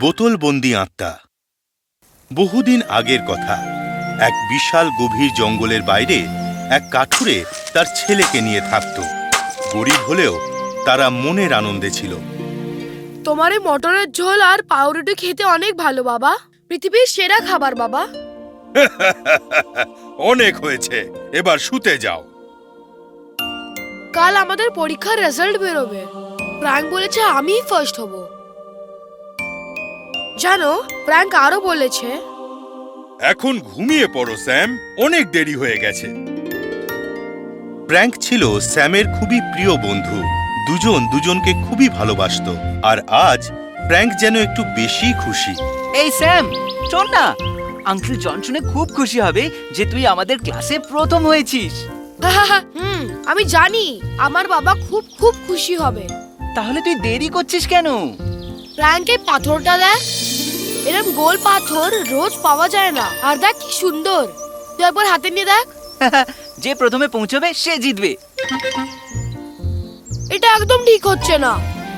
বোতলবন্দি আত্মা। বহুদিন আগের কথা এক বিশাল গভীর জঙ্গলের বাইরে এক কাঠুরে তার ছেলেকে নিয়ে থাকত। গরিব হলেও তারা মনের আনন্দে ছিল। তোমার এই মটরের ঝোল আর পাউরুটি খেতে অনেক ভালো বাবা। পৃথিবীর সেরা খাবার বাবা। অনেক হয়েছে। এবার শুতে যাও। কাল আমাদের পরীক্ষার রেজাল্ট বেরোবে। প্র্যাঙ্ক বলেছে আমিই ফার্স্ট হব। জানো প্র্যাঙ্ক আরও বলেছে। এখন ঘুমিয়ে পড়ো স্যাম। অনেক দেরি হয়ে গেছে। প্র্যাঙ্ক ছিল স্যামের খুবই প্রিয় বন্ধু। দুজন দুজনকে খুবই ভালোবাসতো। আর আজ প্র্যাঙ্ক যেন একটু বেশি খুশি। এই স্যাম শোন না। আঙ্কেল জন শুনে খুব খুশি হবে যে তুই আমাদের ক্লাসে প্রথম হয়েছিস। হুম আমি জানি। আমার বাবা খুব খুব খুশি হবে। তাহলে তুই দেরি করছিস কেন? প্র্যাঙ্কে পাথরটা দেখ এরকম গোল পাথর রোজ পাওয়া যায় না। আর দেখ কি সুন্দর। তুই একবার হাতে নিয়ে দেখ। যে প্রথমে পৌঁছবে সে জিতবে। এটা একদম ঠিক হচ্ছে না।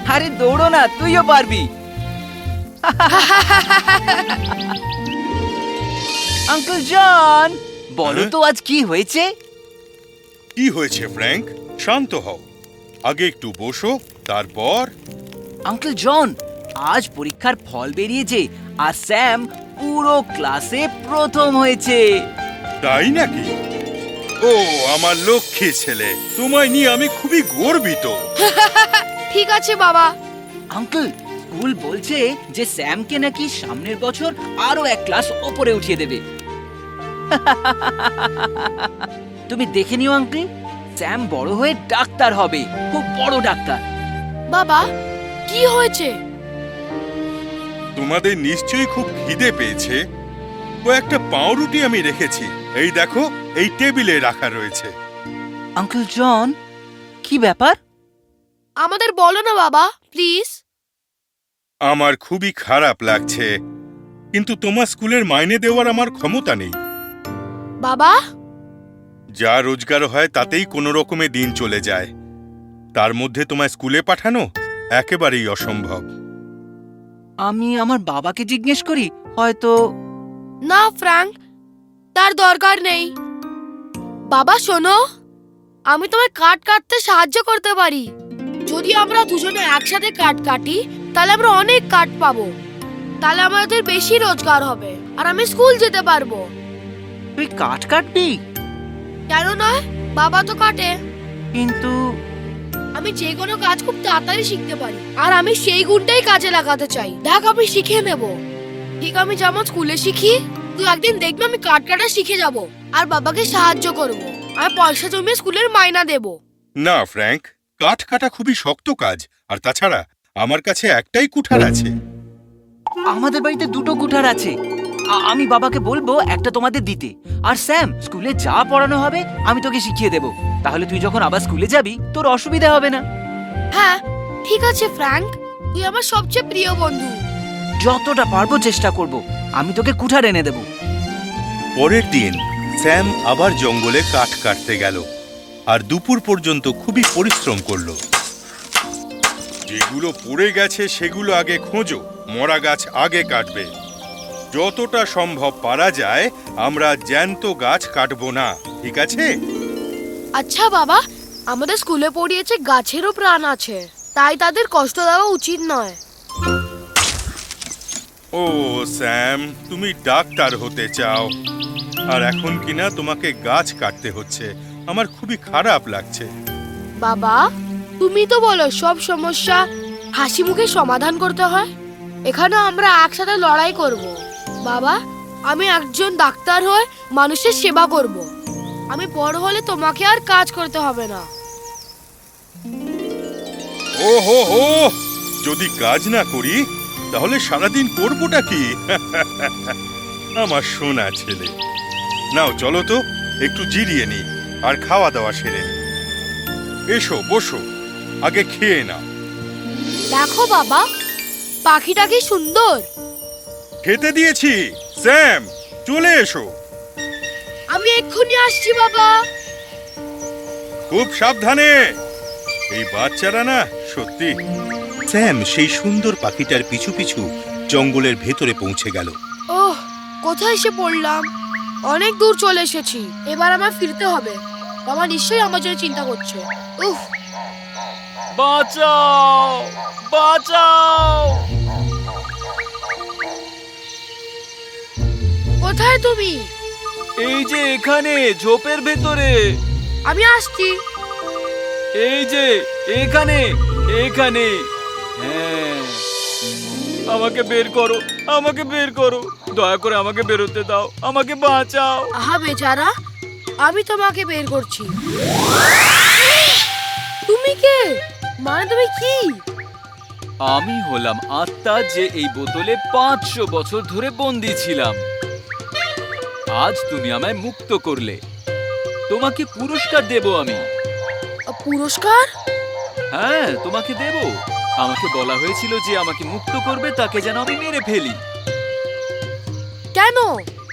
আরে দৌড়ো না তুইও পারবি। আঙ্কেল জন বলো হ্যাঁ? তো আজ কি হয়েছে? কি হয়েছে ফ্র্যাঙ্ক? শান্ত হও। আগে একটু বসো তারপর? আঙ্কেল জন আজ পরীক্ষার ফল বেরিয়েছে আর স্যাম পুরো ক্লাসে প্রথম হয়েছে। তাই নাকি? ও আমার লক্ষ্মী ছেলে তোমায় নিয়ে আমি খুবই গর্বিত। ঠিক আছে বাবা। আঙ্কেল স্কুল বলছে যে স্যামকে নাকি সামনের বছর আরও এক ক্লাস ওপরে উঠিয়ে দেবে। তুমি দেখে নিও আঙ্কেল স্যাম বড় হয়ে ডাক্তার হবে খুব বড় ডাক্তার। বাবা কি হয়েছে? তোমাদের নিশ্চয়ই খুব খিদে পেয়েছে। কয়েকটা পাউরুটি আমি রেখেছি। এই দেখো এই টেবিলে রাখা রয়েছে। আঙ্কেল জন কি ব্যাপার? আমাদের বলো না বাবা প্লিজ। আমার খুবই খারাপ লাগছে কিন্তু তোমার স্কুলের মাইনে দেওয়ার আমার ক্ষমতা নেই। বাবা? যা রোজগার হয় তাতেই কোনো রকমে দিন চলে যায়। তার মধ্যে তোমায় স্কুলে পাঠানো একেবারেই অসম্ভব। আমি আমার বাবাকে জিজ্ঞেস করি হয়তো না ফ্র্যাঙ্ক তার দরকার নেই। বাবা শোনো আমি তোমায় কাঠ কাটতে সাহায্য করতে পারি। যদি আমরা দুজনে একসাথে কাঠ কাটি তাহলে আমরা অনেক কাঠ পাবো। তাহলে আমাদের বেশি রোজগার হবে আর আমি স্কুল যেতে পারব। তুই কাঠ কাটবি? কেন নয়? বাবা তো কাটে। কিন্তু আমি যে কোনো কাজ খুব তাড়াতাড়ি শিখতে পারি। আর আমি সেই গুণটাই কাজে লাগাতে চাই। দেখ আমি শিখে নেব। ঠিক আমি যেমন স্কুলে শিখি তুই একদিন দেখবি আমি কাঠ কাটা শিখে যাব। আর বাবাকে সাহায্য করব। আমি পয়সা জমিয়ে স্কুলের মাইনা দেব। না ফ্র্যাঙ্ক কাঠ কাটা খুবই শক্ত কাজ। আর তাছাড়া আমার কাছে একটাই কুঠার আছে। আমাদের বাড়িতে দুটো কুঠার আছে। আমি বাবাকে বলব একটা তোমাদের দিতে। আর স্যাম স্কুলে যা পড়ানো হবে আমি তোকে শিখিয়ে দেব। তাহলে তুই যখন আবার স্কুলে যাবি তোর অসুবিধা হবে না। হ্যাঁ ঠিক আছে ফ্র্যাঙ্ক। তুই আমার সবচেয়ে প্রিয় বন্ধু। যতটা পারব চেষ্টা করব আমি তোকে কুঠার এনে দেব। পরের দিন স্যাম আবার জঙ্গলে কাঠ কাটতে গেল আর দুপুর পর্যন্ত খুবই পরিশ্রম করল। যেগুলো পড়ে গেছে সেগুলো আগে খোঁজো মরা গাছ আগে কাটবে। যতটা সম্ভব পারা যায় আমরা জ্যান্ত গাছ কাটবো না। ঠিক আছে? আচ্ছা বাবা আমাদের স্কুলে পড়িয়েছে গাছেরও প্রাণ আছে। তাই তাদের কষ্ট দেওয়া উচিত নয়। ও স্যাম তুমি ডাক্তার হতে চাও। আর এখন কিনা তোমাকে গাছ কাটতে হচ্ছে। আমার খুবই খারাপ লাগছে। বাবা তুমি তো বলো সব সমস্যা হাসি মুখে সমাধান করতে হয়। এখানে আমরা একসাথে লড়াই করব। বাবা আমি একজন ডাক্তার হয়ে মানুষের সেবা করব। আমি বড় হলে তোমাকে আর কাজ করতে হবে না। ও হো হো যদি কাজ না করি তাহলে সারাদিন করবোটা কি? আমার সোনা ছেলে। নাও চলো তো একটু জিরিয়ে নি আর খাওয়া দাওয়া সেরে নি এসো বসো আগে খেয়ে নাও। দেখো বাবা পাখিটা কি সুন্দর। খেতে দিয়েছি। স্যাম চলে এসো। আমি এক্ষুনি আসছি বাবা। খুব সাবধানে। এই বাচ্চারা না সত্যি। স্যাম সেই সুন্দর পাখিটার পিছু পিছু জঙ্গলের ভেতরে পৌঁছে গেল। ওহ কোথায় এসে পড়লাম? অনেক দূর চলে এসেছি। এবার আমার ফিরতে হবে। বাবা নিশ্চয়ই আমার জন্য চিন্তা করছে। উফ। বাঁচাও! বাঁচাও! কোথায় তুমি? এই যে এখানে ঝোপের ভেতরে। আমি আসছি। এই যে এখানে এখানে। হ্যাঁ। আমাকে বের করো আমাকে বের করো। দয়া করে আমাকে বেরোতে দাও আমাকে বাঁচাও। আহা বেচারা আমি তোমাকে বের করছি। তুমি কে? মানে তুমি কি? আমি হলাম আত্মা যে এই বোতলে পাঁচশো বছর ধরে বন্দি ছিলাম। আজ তুমি আমায় মুক্ত করলে। তোমাকে পুরস্কার দেব আমি। পুরস্কার? হ্যাঁ তোমাকে দেব। আমাকে বলা হয়েছিল যে আমাকে মুক্ত করবে তাকে যেন আমি মেরে ফেলি। কেন?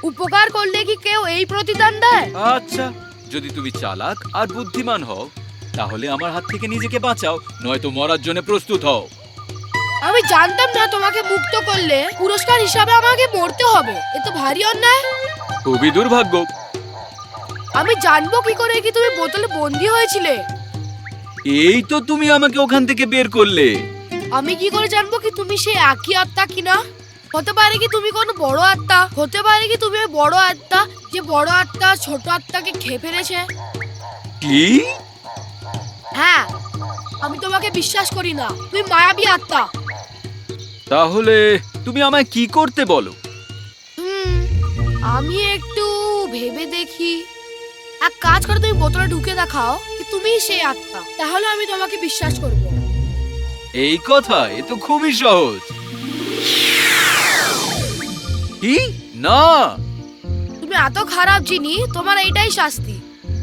উপকার করলে কি কেউ এই প্রতিদান দেয়? আচ্ছা যদি তুমি চালাক আর বুদ্ধিমান হও তাহলে আমার হাত থেকে নিজেকে বাঁচাও নয়তো মরার জন্য প্রস্তুত হও। আমি জানতাম না তোমাকে মুক্ত করলে পুরস্কার হিসাবে আমাকে মরতে হবে। এ তো ভারী অন্যায়। খুবই দুর্ভাগ্য। আমি জানব কি করে কি তুমি বোতলে বন্দি হয়েছিলে? এই তো তুমি আমাকে ওখান থেকে বের করলে। আমি কি করে জানব কি তুমি সেই একই আত্মা কিনা হতে পারে কি তুমি কোনো বড় আত্মা? হতে পারে কি তুমি বড় আত্মা যে বড় আত্মা ছোট আত্মাকে খেয়ে ফেলেছে? কি? হ্যাঁ আমি তোমাকে বিশ্বাস করি না। তুমি মায়াবী আত্মা। তাহলে তুমি আমায় কি করতে বলো? আমি একটু ভেবে দেখি। এক কাজ করে তুমি বোতলে ঢুকে দেখাও কি তুমি সেই আত্মা। তাহলে আমি তোমাকে বিশ্বাস করব। এই কথা এ তো খুবই সহজ। কি? না। তুমি এত খারাপ জিনি তোমার এইটাই শাস্তি।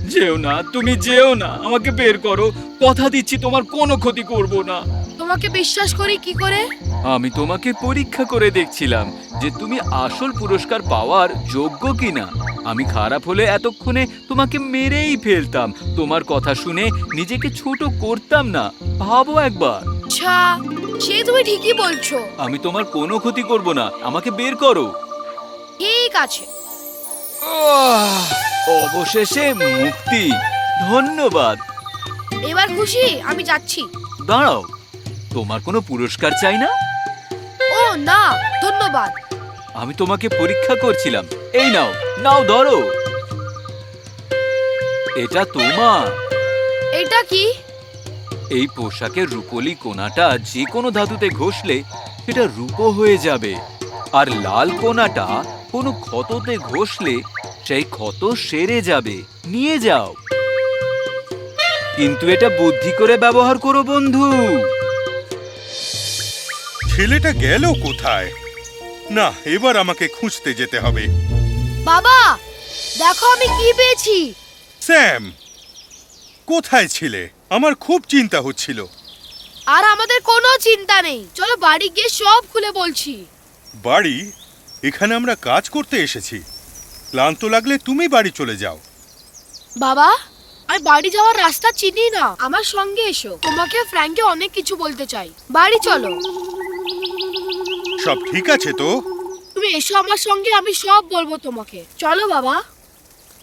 যেও না তুমি যেও না আমাকে বের করো। কথা দিচ্ছি তোমার কোনো ক্ষতি করব না। তোমাকে বিশ্বাস করি কি করে? আমি তোমাকে পরীক্ষা করে দেখছিলাম যে তুমি আসল পুরস্কার পাওয়ার যোগ্য কিনা। আমি খারাপ হলে এতক্ষণে তোমাকে মেরেই ফেলতাম। তোমার কথা শুনে নিজেকে ছোট করতাম না। ভাবো একবার। আচ্ছা সে তুমি ঠিকই বলছো। আমি তোমার কোনো ক্ষতি করব না। আমাকে বের করো। ঠিক আছে। অবশেষে মুক্তি। ধন্যবাদ। এবার খুশি? আমি যাচ্ছি। দাঁড়াও। তোমার কোনো পুরস্কার চাই না? না ধন্যবাদ। আমি তোমাকে পরীক্ষা করছিলাম। এই নাও নাও ধরো। এটা তোমার। এটা কি? এই পোশাকের রূপলি কোনাটা যে কোনো ধাতুতে ঘষলে সেটা রূপো হয়ে যাবে। আর লাল কোনাটা কোনো ক্ষততে ঘষলে সেই ক্ষত সেরে যাবে। নিয়ে যাও। কিন্তু এটা বুদ্ধি করে ব্যবহার করো বন্ধু। ছেলেটা গেল কোথায়? না এবার আমাকে খুঁজতে যেতে হবে। বাবা দেখো আমি কি পেয়েছি। স্যাম কোথায় ছিলে? আমার খুব চিন্তা হচ্ছিল। আর আমাদের কোনো চিন্তা নেই। চলো বাড়ি গিয়ে সব খুলে বলছি। বাড়ি? এখানে আমরা কাজ করতে এসেছি। ক্লান্ত লাগলে তুমি বাড়ি চলে যাও। বাবা আমি বাড়ি যাওয়ার রাস্তা চিনি না। আমার সঙ্গে এসো। তোমাকে ফ্র্যাঙ্কে অনেক কিছু বলতে চাই। বাড়ি চলো। সব ঠিক আছে তো? তুমি এসো আমার সঙ্গে আমি সব বলব তোমাকে। চলো বাবা।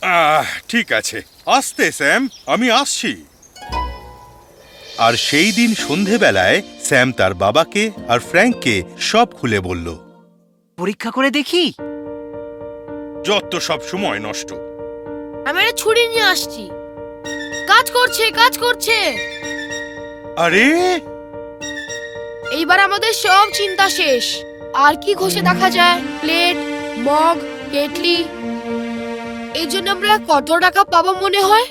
আহ ঠিক আছে। আসতে স্যাম আমি আসছি। আর সেই দিন সন্ধেবেলায় স্যাম তার বাবাকে আর ফ্র্যাঙ্ককে সব খুলে বলল পরীক্ষা করে দেখি? যত সব সময় নষ্ট। আমি একটা ছুরি নিয়ে আসছি। কাজ করছে কাজ করছে। আরে! এইবার আমাদের সব চিন্তা শেষ। আর কি ঘষে দেখা যায়? Plate mug kettle. এই জন্য আমরা কত টাকা পাবো মনে হয়?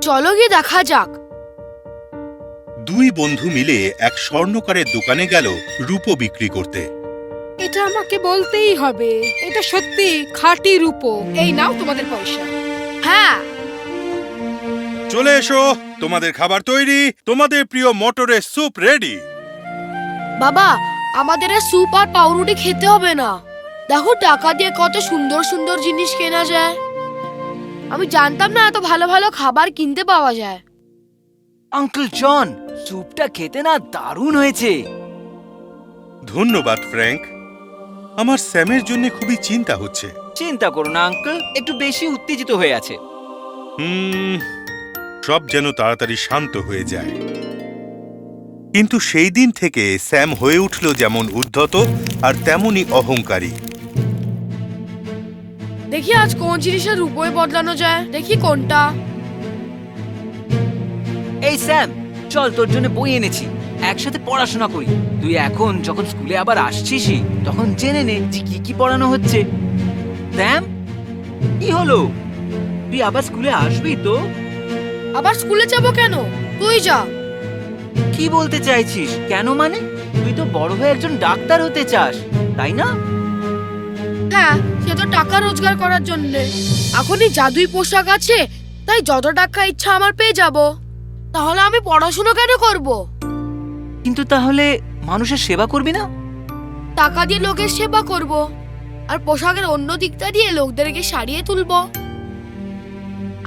চলো গিয়ে দেখা যাক। দুই বন্ধু মিলে এক স্বর্ণকারের দোকানে গেল রূপো বিক্রি করতে। এটা আমাকে বলতেই হবে। এটা সত্যি খাঁটি রূপো। এই নাও তোমাদের পয়সা। হ্যাঁ। চলে এসো তোমাদের খাবার তৈরি তোমাদের প্রিয় মটরের স্যুপ রেডি। বাবা আমাদের আর স্যুপ আর পাউরুটি খেতে হবে না। দেখো টাকা দিয়ে কত সুন্দর সুন্দর জিনিস কেনা যায়। আমি জানতাম না এত ভালো ভালো খাবার কিনতে পাওয়া যায়। আঙ্কেল জন স্যুপটা খেতে না দারুণ হয়েছে। ধন্যবাদ ফ্র্যাঙ্ক। আমার স্যামের জন্য খুবই চিন্তা হচ্ছে। চিন্তা করো না আঙ্কেল। একটু বেশি উত্তেজিত হয়ে আছে। হুম সব যেন তাড়াতাড়ি শান্ত হয়ে যায়। কিন্তু সেই দিন থেকে স্যাম হয়ে উঠল যেমন উদ্ধত আর তেমনই অহংকারী। দেখি আজ কোন জিনিসের রূপে বদলানো যায় দেখি কোনটা। এই স্যাম চল তোর জন্য বই এনেছি। একসাথে পড়াশোনা করি। তুই এখন যখন স্কুলে আবার আসছিসই তখন জেনে নে যে কি কি পড়ানো হচ্ছে। স্যাম কি হলো? তুই আবার স্কুলে আসবি তো? আবার স্কুলে যাব কেন? তুই যা। কি বলতে চাইছিস? কেন মানে? তুই তো বড় হয়ে একজন ডাক্তার হতে চাস তাই না? হ্যাঁ সে তো টাকা রোজগার করার জন্য। এখনই জাদুই পোশাক আছে তাই যত টাকা ইচ্ছা আমার পেয়ে যাব। তাহলে আমি পড়াশোনা কেন করব? কিন্তু তাহলে মানুষের সেবা করবি না? টাকা দিয়ে লোকের সেবা করব আর পোশাকের অন্য দিকটা দিয়ে লোকদেরকে সারিয়ে তুলব।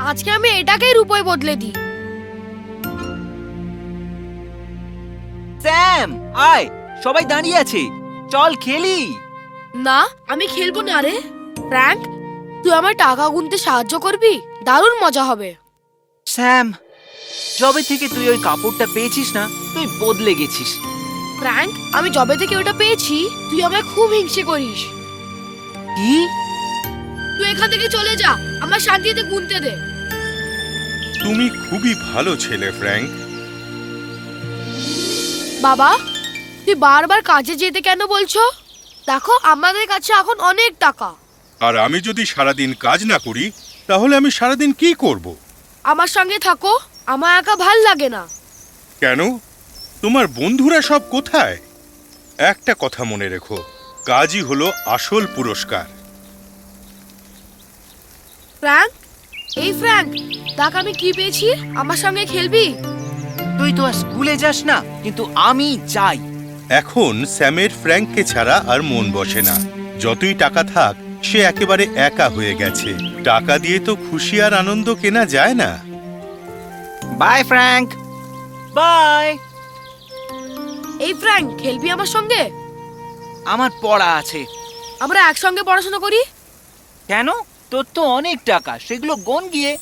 আজকে আমি এটাকেই রূপই বদলে দিই। স্যাম আয় সবাই দাঁড়িয়ে আছে। চল খেলি। না আমি খেলব না রে। ফ্র্যাঙ্ক তুই আমার টাকা গুনতে সাহায্য করবি? দারুণ মজা হবে। স্যাম যবে থেকে তুই ওই কাপড়টা পেয়েছিস না তুই বদলে গেছিস। ফ্র্যাঙ্ক আমি জবে থেকে ওটা পেয়েছি তুই আমায় খুব হিংসে করিস। কি? তুই এখান থেকে চলে যা আমার শান্তিতে গুনতে দে। তুমি খুবই ভালো ছেলে ফ্র্যাঙ্ক। বাবা তুই বারবার কাজে যেতে কেন বলছো? দেখো আমাদের কাছে এখন অনেক টাকা। আর আমি যদি সারাদিন কাজ না করি তাহলে আমি সারাদিন কি করব? আমার সঙ্গে থাকো আমার একা ভালো লাগে না। কেন? তোমার বন্ধুরা সব কোথায়? একটা কথা মনে রেখো কাজই হলো আসল পুরস্কার। ফ্র্যাঙ্ক? এই ফ্র্যাঙ্ক দেখ আমি কি পেয়েছি আমার সঙ্গে খেলবি? তুই তো আর স্কুলে যাস না কিন্তু আমি যাই। এখন স্যামের ফ্র্যাঙ্ককে ছাড়া আর মন বসে না। যতই টাকা থাক সে একেবারে একা হয়ে গেছে। টাকা দিয়ে তো খুশি আর আনন্দ কেনা যায় না। Bye Frank. বাই। এই ফ্র্যাঙ্ক খেলবি আমার সঙ্গে? আমার পড়া আছে। আমরা একসঙ্গে পড়াশোনা করি? কেন? তোর তো অনেক টাকা সেগুলো গন গিয়ে।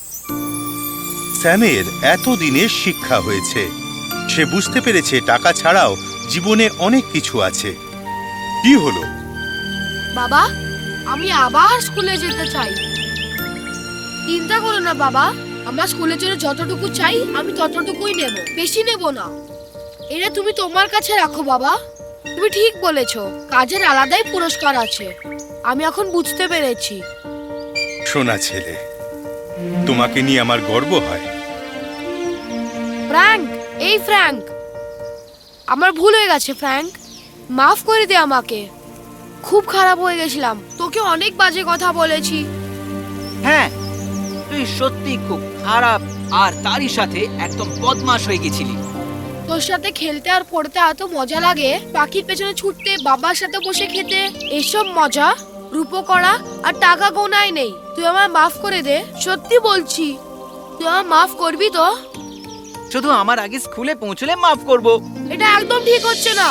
স্যামের এতদিনের শিক্ষা হয়েছে। সে বুঝতে পেরেছে টাকা ছাড়াও জীবনে অনেক কিছু আছে। কি হলো? বাবা আমি আবার স্কুলে যেতে চাই। চিন্তা করো না বাবা আমার স্কুলের জন্য যতটুকু চাই আমি ততটুকুই নেব। বেশি নেব না। এটা তুমি তোমার কাছে রাখো বাবা। তুমি ঠিক বলেছ কাজের আলাদাই পুরস্কার আছে। আমি এখন বুঝতে পেরেছি। শোনা ছেলে তোমাকে নিয়ে আমার গর্ব হয়। এই ফ্র্যাঙ্ক আমার ভুল হয়ে গেছে ফ্র্যাঙ্ক। মাফ করে দে আমাকে। খুব খারাপ হয়ে গেছিলাম। তোকে অনেক বাজে কথা বলেছি। হ্যাঁ তুই সত্যি খুব খারাপ আর তারই সাথে একদম বদমাশ হয়ে গেছিলি। তোর সাথে খেলতে আর পড়তে এত মজা লাগে পাখির পেছনে ছুটতে বাবার সাথে বসে খেতে এসব মজা রূপো করা আর টাকা গোনায় নেই। তুই আমার মাফ করে দে সত্যি বলছি। তুই আমার মাফ করবি তো? শুধু আমার আগে স্কুলে পৌঁছলে মাফ করব। এটা একদম ঠিক হচ্ছে না।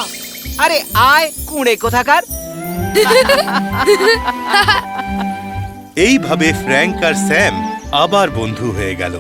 আরে আয় কুঁড়ে কোথাকার? এইভাবে ফ্র্যাঙ্ক আর স্যাম আবার বন্ধু হয়ে গেল।